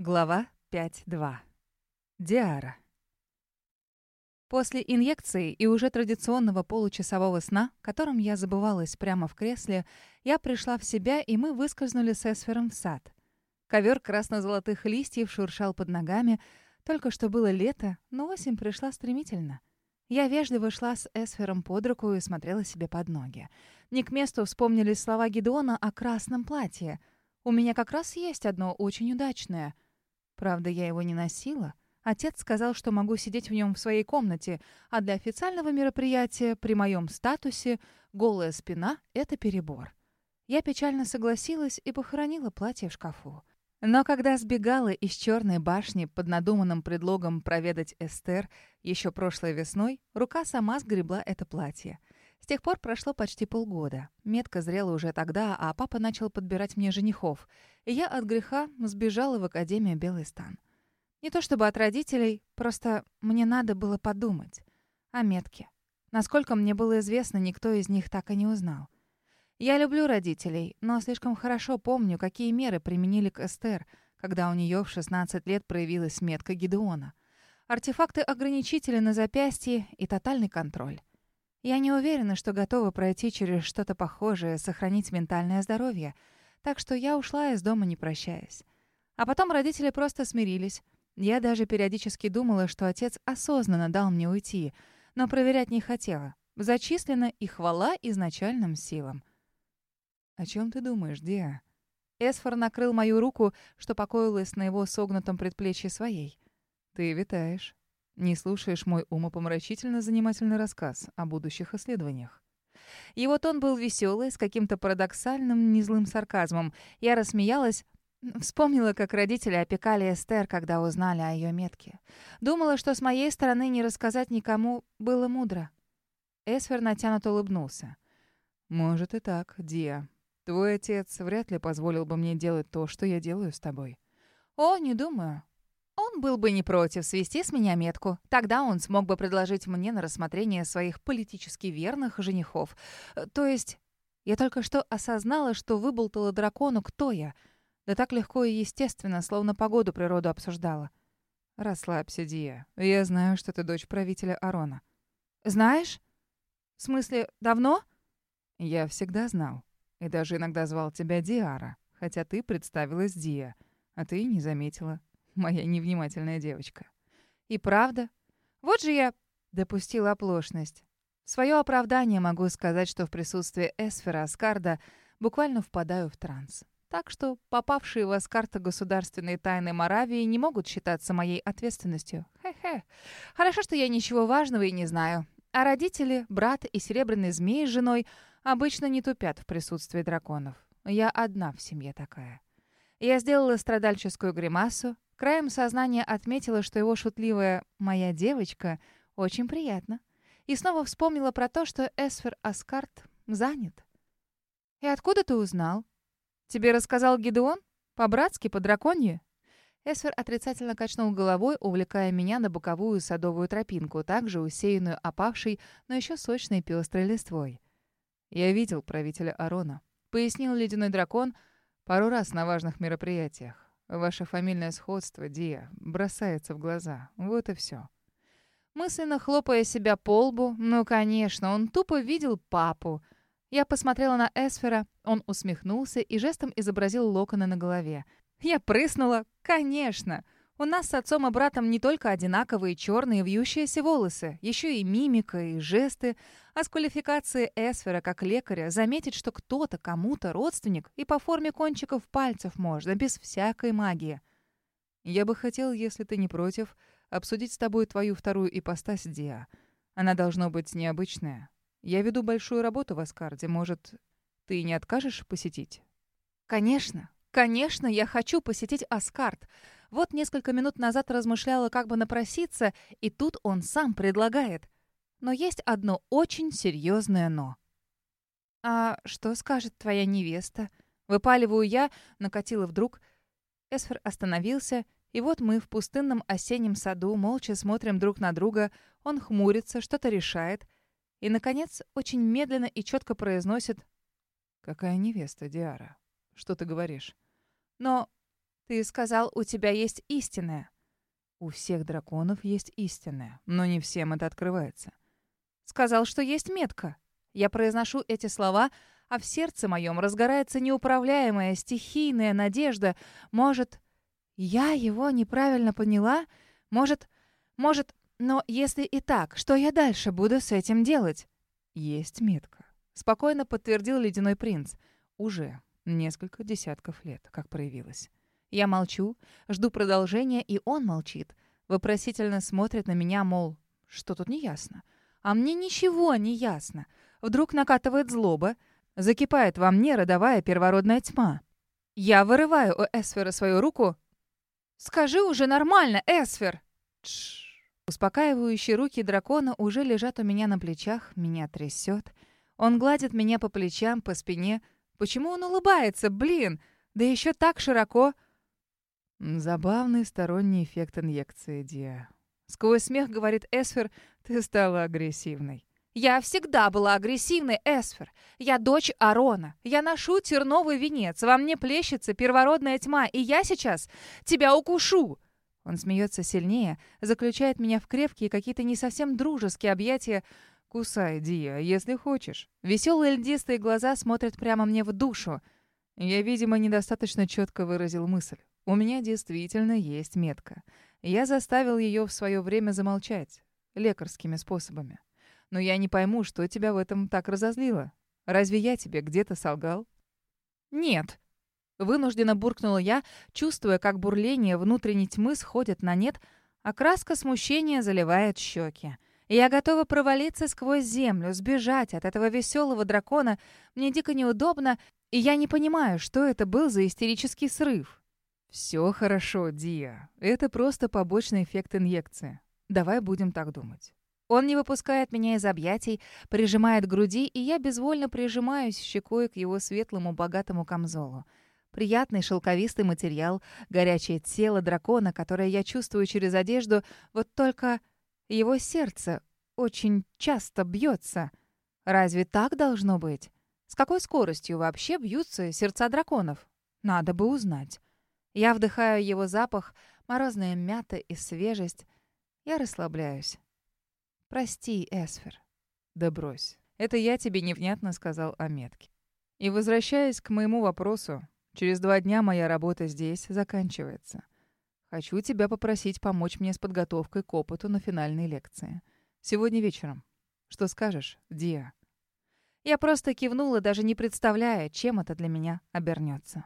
Глава 5.2. Диара. После инъекции и уже традиционного получасового сна, которым я забывалась прямо в кресле, я пришла в себя, и мы выскользнули с Эсфером в сад. Ковер красно-золотых листьев шуршал под ногами. Только что было лето, но осень пришла стремительно. Я вежливо шла с Эсфером под руку и смотрела себе под ноги. Не к месту вспомнились слова Гедеона о красном платье. «У меня как раз есть одно очень удачное — Правда, я его не носила. Отец сказал, что могу сидеть в нем в своей комнате, а для официального мероприятия при моем статусе голая спина — это перебор. Я печально согласилась и похоронила платье в шкафу. Но когда сбегала из черной башни под надуманным предлогом проведать Эстер еще прошлой весной, рука сама сгребла это платье. С тех пор прошло почти полгода. Метка зрела уже тогда, а папа начал подбирать мне женихов. И я от греха сбежала в Академию Белый Стан. Не то чтобы от родителей, просто мне надо было подумать. О метке. Насколько мне было известно, никто из них так и не узнал. Я люблю родителей, но слишком хорошо помню, какие меры применили к Эстер, когда у нее в 16 лет проявилась метка Гидеона. Артефакты-ограничители на запястье и тотальный контроль. Я не уверена, что готова пройти через что-то похожее, сохранить ментальное здоровье. Так что я ушла из дома, не прощаясь. А потом родители просто смирились. Я даже периодически думала, что отец осознанно дал мне уйти, но проверять не хотела. Зачислена и хвала изначальным силам. «О чем ты думаешь, Диа?» Эсфор накрыл мою руку, что покоилась на его согнутом предплечье своей. «Ты витаешь. Не слушаешь мой умопомрачительно занимательный рассказ о будущих исследованиях. Его тон был веселый, с каким-то парадоксальным, незлым сарказмом. Я рассмеялась, Вспомнила, как родители опекали Эстер, когда узнали о ее метке. Думала, что с моей стороны не рассказать никому было мудро. Эсфер натянуто улыбнулся. «Может и так, Диа. Твой отец вряд ли позволил бы мне делать то, что я делаю с тобой». «О, не думаю. Был бы не против свести с меня метку. Тогда он смог бы предложить мне на рассмотрение своих политически верных женихов. Э, то есть, я только что осознала, что выболтала дракону, кто я. Да так легко и естественно, словно погоду природу обсуждала. «Расслабься, Дия. Я знаю, что ты дочь правителя Арона». «Знаешь? В смысле, давно?» «Я всегда знал. И даже иногда звал тебя Диара, хотя ты представилась Дия, а ты не заметила моя невнимательная девочка. И правда? Вот же я допустила оплошность. В своё оправдание могу сказать, что в присутствии Эсфера Аскарда буквально впадаю в транс. Так что попавшие в Аскарта государственные тайны Моравии не могут считаться моей ответственностью. Хе-хе. Хорошо, что я ничего важного и не знаю. А родители, брат и серебряный змей с женой обычно не тупят в присутствии драконов. Я одна в семье такая. Я сделала страдальческую гримасу, Краем сознания отметила, что его шутливая «моя девочка» очень приятно. И снова вспомнила про то, что Эсфер Аскарт занят. «И откуда ты узнал? Тебе рассказал Гидеон? По-братски, по-драконье?» Эсфер отрицательно качнул головой, увлекая меня на боковую садовую тропинку, также усеянную опавшей, но еще сочной пестрой листвой. «Я видел правителя Арона», — пояснил ледяной дракон пару раз на важных мероприятиях. Ваше фамильное сходство, Дия, бросается в глаза. Вот и все. Мысленно хлопая себя по лбу, ну, конечно, он тупо видел папу. Я посмотрела на Эсфера, он усмехнулся и жестом изобразил локоны на голове. Я прыснула. Конечно! У нас с отцом и братом не только одинаковые черные вьющиеся волосы, еще и мимика, и жесты. А с квалификацией Эсфера как лекаря заметить, что кто-то кому-то родственник и по форме кончиков пальцев можно, без всякой магии. Я бы хотел, если ты не против, обсудить с тобой твою вторую ипостась Диа. Она должно быть необычная. Я веду большую работу в Аскарде. Может, ты не откажешь посетить? Конечно, конечно, я хочу посетить Аскард. Вот несколько минут назад размышляла, как бы напроситься, и тут он сам предлагает. Но есть одно очень серьезное «но». «А что скажет твоя невеста?» Выпаливаю я, накатила вдруг. Эсфер остановился, и вот мы в пустынном осеннем саду молча смотрим друг на друга. Он хмурится, что-то решает. И, наконец, очень медленно и четко произносит «Какая невеста, Диара? Что ты говоришь?» «Но Ты сказал, у тебя есть истинное. У всех драконов есть истинное, но не всем это открывается. Сказал, что есть метка. Я произношу эти слова, а в сердце моем разгорается неуправляемая стихийная надежда. Может, я его неправильно поняла? Может, может, но если и так, что я дальше буду с этим делать? Есть метка. Спокойно подтвердил ледяной принц. Уже несколько десятков лет, как проявилась. Я молчу, жду продолжения, и он молчит. Вопросительно смотрит на меня, мол, что тут неясно. А мне ничего не ясно. Вдруг накатывает злоба, закипает во мне родовая первородная тьма. Я вырываю у Эсфера свою руку. «Скажи уже нормально, Эсфер!» Тш. Успокаивающие руки дракона уже лежат у меня на плечах, меня трясет. Он гладит меня по плечам, по спине. Почему он улыбается, блин? Да еще так широко. Забавный сторонний эффект инъекции, Диа. Сквозь смех говорит Эсфер, ты стала агрессивной. Я всегда была агрессивной, Эсфер. Я дочь Арона. Я ношу терновый венец. Во мне плещется первородная тьма, и я сейчас тебя укушу. Он смеется сильнее, заключает меня в крепкие, какие-то не совсем дружеские объятия. «Кусай, Дия, если хочешь». Веселые льдистые глаза смотрят прямо мне в душу. Я, видимо, недостаточно четко выразил мысль. У меня действительно есть метка. Я заставил ее в свое время замолчать. Лекарскими способами. Но я не пойму, что тебя в этом так разозлило. Разве я тебе где-то солгал? Нет. Вынужденно буркнула я, чувствуя, как бурление внутренней тьмы сходит на нет, а краска смущения заливает щеки. Я готова провалиться сквозь землю, сбежать от этого веселого дракона. Мне дико неудобно, и я не понимаю, что это был за истерический срыв. «Все хорошо, Диа. Это просто побочный эффект инъекции. Давай будем так думать». Он не выпускает меня из объятий, прижимает к груди, и я безвольно прижимаюсь щекой к его светлому богатому камзолу. Приятный шелковистый материал, горячее тело дракона, которое я чувствую через одежду, вот только его сердце очень часто бьется. Разве так должно быть? С какой скоростью вообще бьются сердца драконов? Надо бы узнать. Я вдыхаю его запах, морозная мята и свежесть. Я расслабляюсь. «Прости, Эсфер». «Да брось. Это я тебе невнятно сказал о метке. И возвращаясь к моему вопросу, через два дня моя работа здесь заканчивается. Хочу тебя попросить помочь мне с подготовкой к опыту на финальной лекции. Сегодня вечером. Что скажешь, Диа?» Я просто кивнула, даже не представляя, чем это для меня обернется.